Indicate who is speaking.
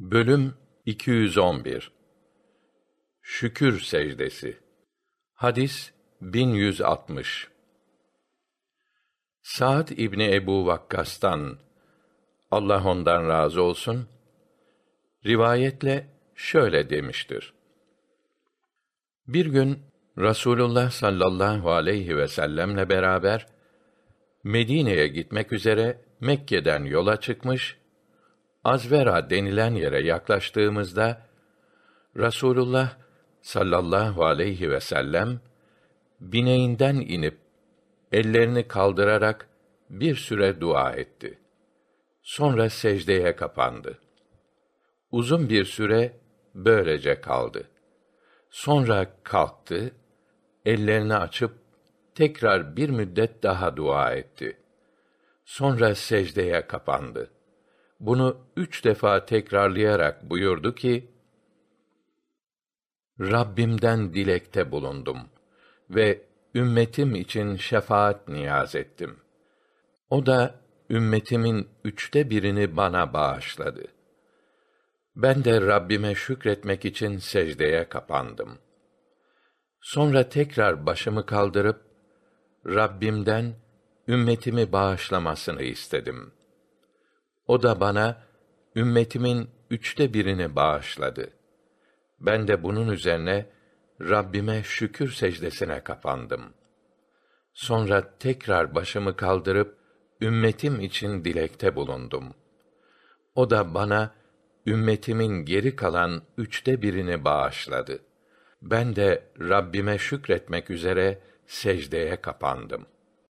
Speaker 1: Bölüm 211 Şükür secdesi. Hadis 1160 Sa'd İbni Ebu Vakkas'tan Allah ondan razı olsun rivayetle şöyle demiştir. Bir gün Rasulullah sallallahu aleyhi ve sellemle beraber Medine'ye gitmek üzere Mekke'den yola çıkmış Azvera denilen yere yaklaştığımızda Rasulullah sallallahu aleyhi ve sellem bineğinden inip ellerini kaldırarak bir süre dua etti. Sonra secdeye kapandı. Uzun bir süre böylece kaldı. Sonra kalktı, ellerini açıp tekrar bir müddet daha dua etti. Sonra secdeye kapandı bunu üç defa tekrarlayarak buyurdu ki, Rabbimden dilekte bulundum ve ümmetim için şefaat niyaz ettim. O da ümmetimin üçte birini bana bağışladı. Ben de Rabbime şükretmek için secdeye kapandım. Sonra tekrar başımı kaldırıp Rabbimden ümmetimi bağışlamasını istedim.'' O da bana ümmetimin üçte birini bağışladı. Ben de bunun üzerine Rabbime şükür secdesine kapandım. Sonra tekrar başımı kaldırıp ümmetim için dilekte bulundum. O da bana ümmetimin geri kalan üçte birini bağışladı. Ben de Rabbime şükretmek üzere secdeye kapandım.''